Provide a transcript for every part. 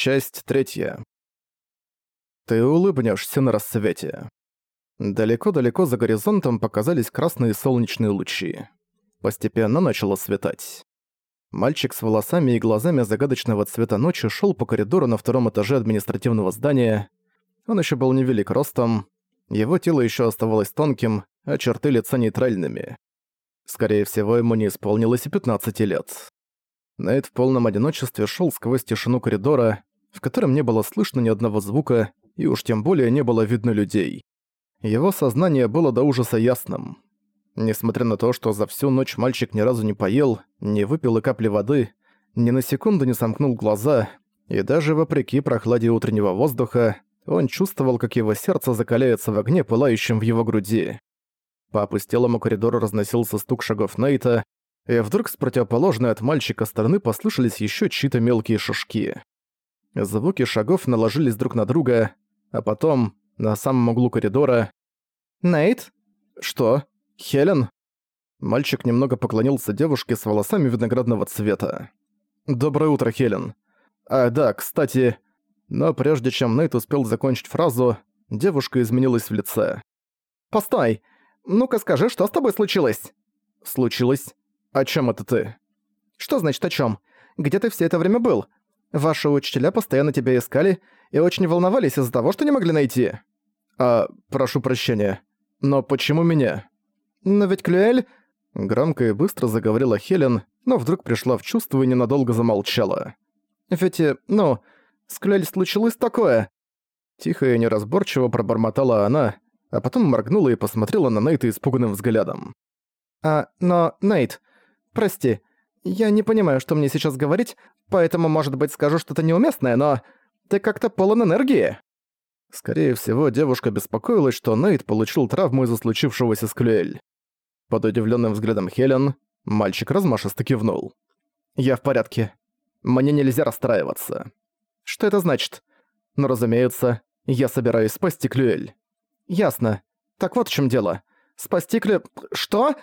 Часть третья. Ты улыбнешься на рассвете. Далеко-далеко за горизонтом показались красные солнечные лучи. Постепенно начало светать. Мальчик с волосами и глазами загадочного цвета ночи шел по коридору на втором этаже административного здания. Он еще был невелик ростом, его тело еще оставалось тонким, а черты лица нейтральными. Скорее всего, ему не исполнилось и 15 лет. Найт в полном одиночестве шел сквозь тишину коридора, в котором не было слышно ни одного звука, и уж тем более не было видно людей. Его сознание было до ужаса ясным. Несмотря на то, что за всю ночь мальчик ни разу не поел, не выпил и капли воды, ни на секунду не сомкнул глаза, и даже вопреки прохладе утреннего воздуха, он чувствовал, как его сердце закаляется в огне, пылающем в его груди. По опустелому коридору разносился стук шагов Нейта, и вдруг с противоположной от мальчика стороны послышались еще чьи-то мелкие шажки. Звуки шагов наложились друг на друга, а потом, на самом углу коридора... «Нейт?» «Что? Хелен?» Мальчик немного поклонился девушке с волосами виноградного цвета. «Доброе утро, Хелен. А, да, кстати...» Но прежде чем Нейт успел закончить фразу, девушка изменилась в лице. «Постой! Ну-ка скажи, что с тобой случилось?» «Случилось? «О чем это ты?» «Что значит о чем? Где ты все это время был? Ваши учителя постоянно тебя искали и очень волновались из-за того, что не могли найти». «А, прошу прощения. Но почему меня?» «Но ведь Клюэль...» Громко и быстро заговорила Хелен, но вдруг пришла в чувство и ненадолго замолчала. «Ведь, э, ну, с Клюэль случилось такое...» Тихо и неразборчиво пробормотала она, а потом моргнула и посмотрела на Нейта испуганным взглядом. «А, но, Нейт, Прости, я не понимаю, что мне сейчас говорить, поэтому, может быть, скажу что-то неуместное, но ты как-то полон энергии». Скорее всего, девушка беспокоилась, что Нейт получил травму из-за случившегося с Клюэль. Под удивленным взглядом Хелен, мальчик размашисто кивнул. «Я в порядке. Мне нельзя расстраиваться». «Что это значит?» «Ну, разумеется, я собираюсь спасти Клюэль». «Ясно. Так вот в чем дело. Спасти Клю... Что?»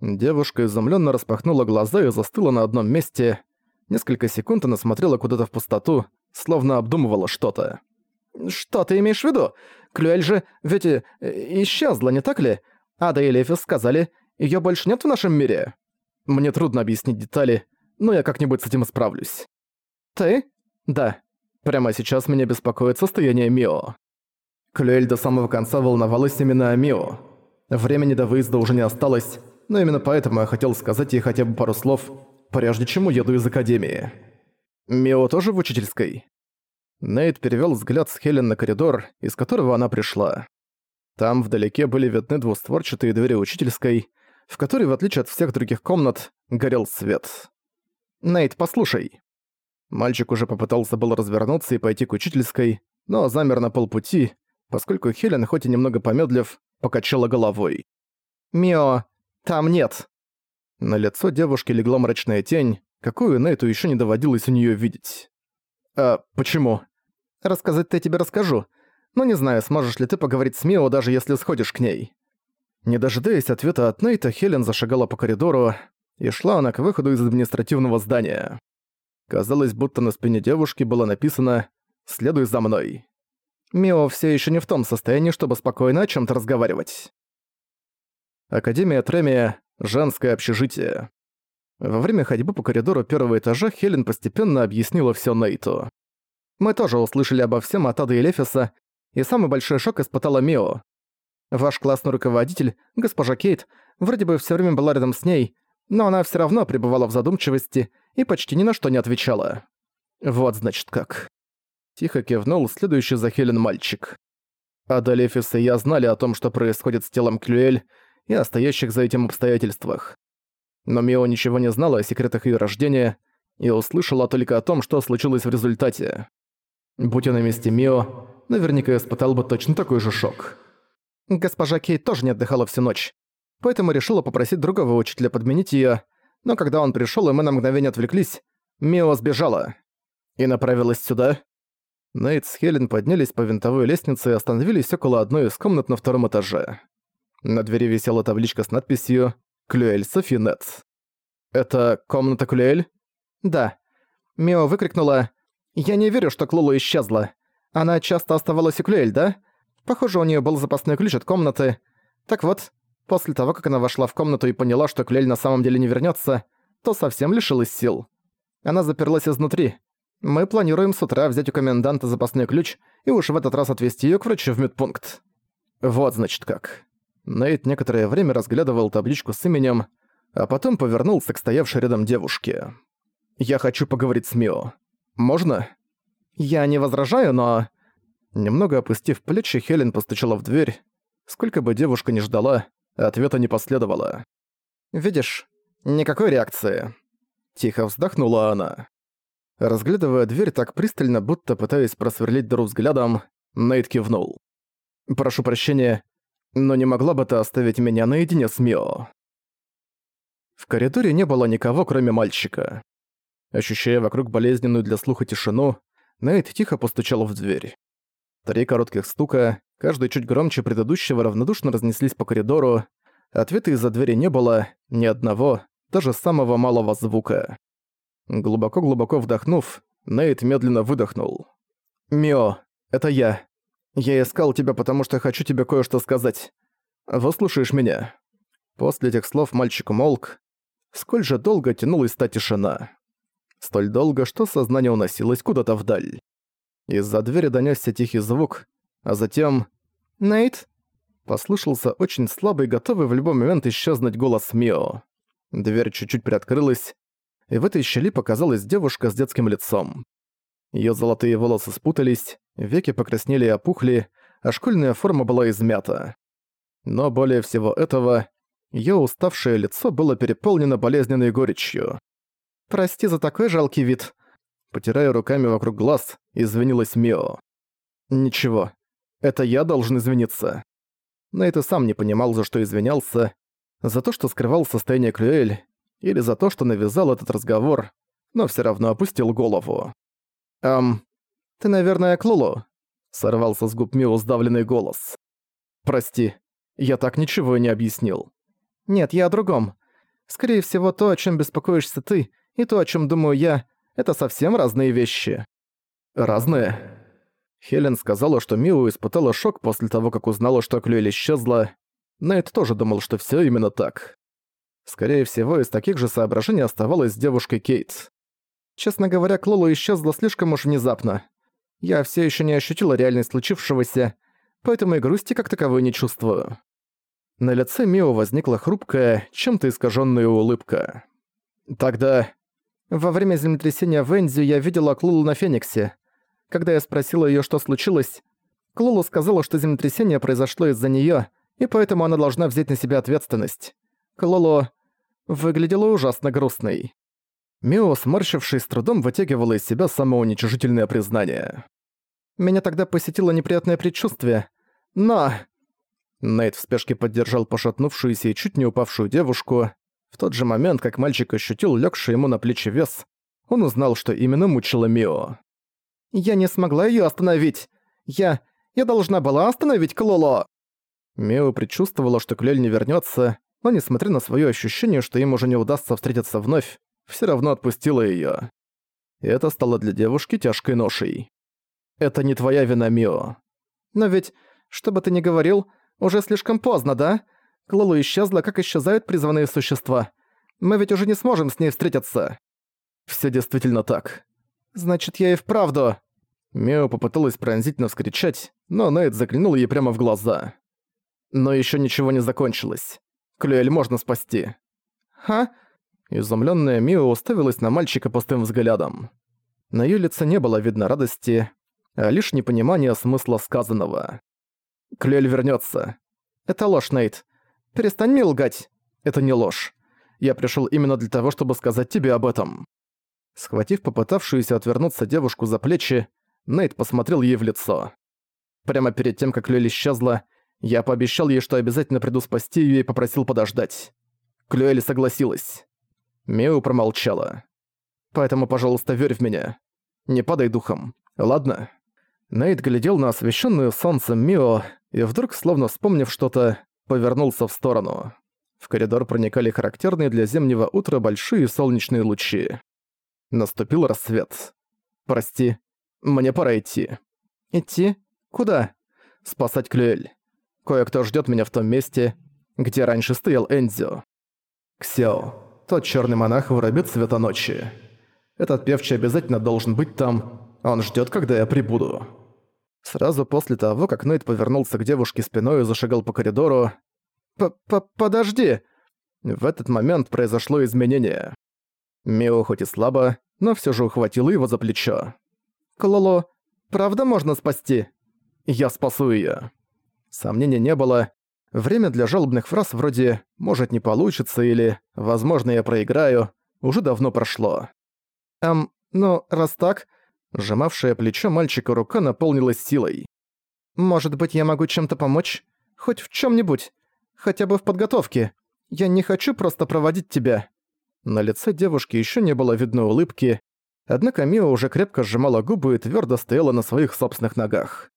Девушка изумленно распахнула глаза и застыла на одном месте. Несколько секунд она смотрела куда-то в пустоту, словно обдумывала что-то. «Что ты имеешь в виду? Клюэль же ведь э, исчезла, не так ли? Ада и Лефис сказали, ее больше нет в нашем мире». Мне трудно объяснить детали, но я как-нибудь с этим справлюсь. «Ты?» «Да. Прямо сейчас меня беспокоит состояние Мио». Клюэль до самого конца волновалась именно о Мио. Времени до выезда уже не осталось, но именно поэтому я хотел сказать ей хотя бы пару слов, прежде чем уеду из Академии. Мио тоже в учительской? Нейт перевёл взгляд с Хелен на коридор, из которого она пришла. Там вдалеке были видны двустворчатые двери учительской, в которой, в отличие от всех других комнат, горел свет. «Нейт, послушай». Мальчик уже попытался был развернуться и пойти к учительской, но замер на полпути, поскольку Хелен, хоть и немного помедлив, покачала головой. «Мио, там нет». На лицо девушки легла мрачная тень, какую Нейту еще не доводилось у нее видеть. «А почему?» «Рассказать-то я тебе расскажу. Но не знаю, сможешь ли ты поговорить с Мио, даже если сходишь к ней». Не дожидаясь ответа от Нейта, Хелен зашагала по коридору, и шла она к выходу из административного здания. Казалось, будто на спине девушки было написано «Следуй за мной». Мио все еще не в том состоянии, чтобы спокойно о чем то разговаривать. Академия Тремия – женское общежитие. Во время ходьбы по коридору первого этажа Хелен постепенно объяснила все Нейту. «Мы тоже услышали обо всем от Ады и Лефиса, и самый большой шок испытала Мио. Ваш классный руководитель, госпожа Кейт, вроде бы все время была рядом с ней, но она все равно пребывала в задумчивости и почти ни на что не отвечала. Вот значит как. Тихо кивнул следующий за Хелен мальчик. Ада Лефис и я знали о том, что происходит с телом Клюэль, и о стоящих за этим обстоятельствах. Но Мио ничего не знала о секретах ее рождения и услышала только о том, что случилось в результате. Будь я на месте Мио, наверняка испытал бы точно такой же шок. Госпожа Кейт тоже не отдыхала всю ночь, поэтому решила попросить другого учителя подменить её, но когда он пришёл и мы на мгновение отвлеклись, Мио сбежала. И направилась сюда. Нейт с Хелен поднялись по винтовой лестнице и остановились около одной из комнат на втором этаже. На двери висела табличка с надписью «Клюэль Софинет». «Это комната Клюэль?» «Да». Мио выкрикнула Я не верю, что Клулу исчезла. Она часто оставалась у Клюэль, да? Похоже, у нее был запасной ключ от комнаты. Так вот, после того, как она вошла в комнату и поняла, что Клюэль на самом деле не вернется, то совсем лишилась сил. Она заперлась изнутри. Мы планируем с утра взять у коменданта запасной ключ и уж в этот раз отвезти ее к врачу в медпункт. Вот значит как. Нейт некоторое время разглядывал табличку с именем, а потом повернулся к стоявшей рядом девушке. «Я хочу поговорить с Мио. Можно?» «Я не возражаю, но...» Немного опустив плечи, Хелен постучала в дверь. Сколько бы девушка ни ждала, ответа не последовало. «Видишь, никакой реакции». Тихо вздохнула она. Разглядывая дверь так пристально, будто пытаясь просверлить дыру взглядом, Нейт кивнул. «Прошу прощения, но не могла бы ты оставить меня наедине с Мио?» В коридоре не было никого, кроме мальчика. Ощущая вокруг болезненную для слуха тишину, Нейт тихо постучал в дверь. Три коротких стука, каждый чуть громче предыдущего, равнодушно разнеслись по коридору. Ответа из-за двери не было, ни одного, даже самого малого звука. Глубоко-глубоко вдохнув, Нейт медленно выдохнул. «Мио, это я. Я искал тебя, потому что хочу тебе кое-что сказать. Выслушаешь меня?» После этих слов мальчик умолк. Сколь же долго тянулась та тишина. Столь долго, что сознание уносилось куда-то вдаль. Из-за двери донёсся тихий звук, а затем... «Нейт?» Послышался очень слабый, готовый в любой момент исчезнуть голос Мио. Дверь чуть-чуть приоткрылась, и в этой щели показалась девушка с детским лицом. Её золотые волосы спутались, веки покраснели и опухли, а школьная форма была измята. Но более всего этого, её уставшее лицо было переполнено болезненной горечью. «Прости за такой жалкий вид», Потирая руками вокруг глаз, извинилась Мио. «Ничего, это я должен извиниться». Но это сам не понимал, за что извинялся. За то, что скрывал состояние Клюэль, или за то, что навязал этот разговор, но все равно опустил голову. «Эм, ты, наверное, Клулу?» — сорвался с губ Мио сдавленный голос. «Прости, я так ничего и не объяснил». «Нет, я о другом. Скорее всего, то, о чем беспокоишься ты, и то, о чем думаю я, это совсем разные вещи. Разные? Хелен сказала, что Миу испытала шок после того, как узнала, что Клюэль исчезла. Найт тоже думал, что все именно так. Скорее всего, из таких же соображений оставалась с девушкой Кейт. Честно говоря, Клолу исчезла слишком уж внезапно. Я все еще не ощутила реальность случившегося, поэтому и грусти как таковой не чувствую. На лице Мио возникла хрупкая, чем-то искаженная улыбка. Тогда во время землетрясения в Энзю я видела Клулу на Фениксе. Когда я спросила её, что случилось, Клулу сказала, что землетрясение произошло из-за неё, и поэтому она должна взять на себя ответственность. Клулу выглядела ужасно грустной. Мио, сморщившись, с трудом вытягивала из себя самоуничижительное признание. Меня тогда посетило неприятное предчувствие. Но... Нейт в спешке поддержал пошатнувшуюся и чуть не упавшую девушку. В тот же момент, как мальчик ощутил легший ему на плечи вес, он узнал, что именно мучила Мио. «Я не смогла ее остановить! Я... я должна была остановить Клоло!» Мио предчувствовала, что Клель не вернется, но несмотря на свое ощущение, что им уже не удастся встретиться вновь, все равно отпустила ее. И это стало для девушки тяжкой ношей. «Это не твоя вина, Мио». «Но ведь, что бы ты ни говорил, уже слишком поздно, да? Клолу исчезла, как исчезают призванные существа. Мы ведь уже не сможем с ней встретиться. Все действительно так. Значит, я и вправду... Мео попыталась пронзительно вскричать, но Нейт заглянул ей прямо в глаза. Но еще ничего не закончилось. Клюэль можно спасти. «Ха?» Изумленная Мио уставилась на мальчика пустым взглядом. На ее лице не было видно радости, а лишь непонимание смысла сказанного. Клюэль вернется. «Это ложь, Нейт. Перестань мне лгать. Это не ложь. Я пришел именно для того, чтобы сказать тебе об этом». Схватив попытавшуюся отвернуться девушку за плечи, Нейт посмотрел ей в лицо. Прямо перед тем, как Клюэль исчезла, я пообещал ей, что обязательно приду спасти её и попросил подождать. Клюэль согласилась. Меу промолчала. «Поэтому, пожалуйста, верь в меня. Не падай духом, ладно?» Нейт глядел на освещенную солнцем Мио, и вдруг, словно вспомнив что-то, повернулся в сторону. В коридор проникали характерные для зимнего утра большие солнечные лучи. Наступил рассвет. «Прости, Мне пора идти». «Идти? Куда?» «Спасать Клюэль. Кое-кто ждет меня в том месте, где раньше стоял Энзио». «Ксяо, тот черный монах воробит цвета ночи. Этот певчий обязательно должен быть там. Он ждет, когда я прибуду». Сразу после того, как Нейт повернулся к девушке спиной и зашагал по коридору... П -п «Подожди!» В этот момент произошло изменение. Мио хоть и слабо, но все же ухватила его за плечо. «Клоло, правда можно спасти?» «Я спасу ее. Сомнений не было. Время для жалобных фраз вроде «может не получится» или «возможно я проиграю» уже давно прошло. «Эм, ну, раз так...» Сжимавшая плечо мальчика рука наполнилась силой. «Может быть, я могу чем-то помочь? Хоть в чем нибудь Хотя бы в подготовке. Я не хочу просто проводить тебя». На лице девушки еще не было видно улыбки, однако Мио уже крепко сжимала губы и твердо стояла на своих собственных ногах.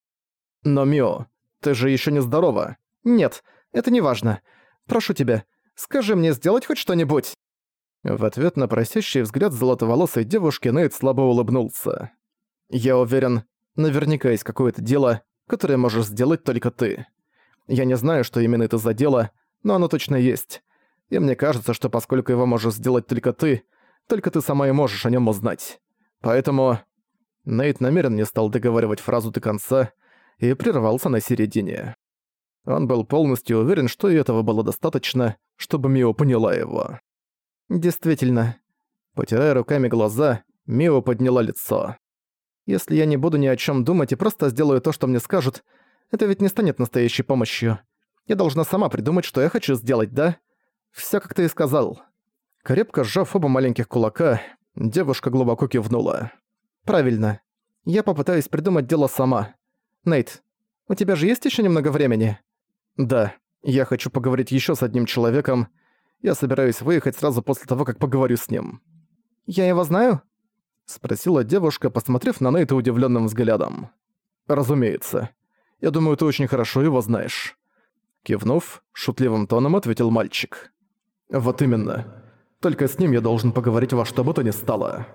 «Но, Мио, ты же еще не здорова». «Нет, это не важно. Прошу тебя, скажи мне сделать хоть что-нибудь». В ответ на просящий взгляд золотоволосой девушки Нейт слабо улыбнулся. «Я уверен, наверняка есть какое-то дело, которое можешь сделать только ты. Я не знаю, что именно это за дело, но оно точно есть. И мне кажется, что поскольку его можешь сделать только ты, только ты сама и можешь о нем узнать. Поэтому...» Нейт намеренно не стал договаривать фразу до конца и прервался на середине. Он был полностью уверен, что и этого было достаточно, чтобы Мио поняла его. «Действительно». Потирая руками глаза, Мио подняла лицо. Если я не буду ни о чем думать и просто сделаю то, что мне скажут, это ведь не станет настоящей помощью. Я должна сама придумать, что я хочу сделать, да? Всё, как ты и сказал». Крепко сжав оба маленьких кулака, девушка глубоко кивнула. «Правильно. Я попытаюсь придумать дело сама. Нейт, у тебя же есть ещё немного времени?» «Да. Я хочу поговорить ещё с одним человеком. Я собираюсь выехать сразу после того, как поговорю с ним». «Я его знаю?» Спросила девушка, посмотрев на Нейта удивленным взглядом. «Разумеется. Я думаю, ты очень хорошо его знаешь». Кивнув, шутливым тоном ответил мальчик. «Вот именно. Только с ним я должен поговорить во что бы то ни стало».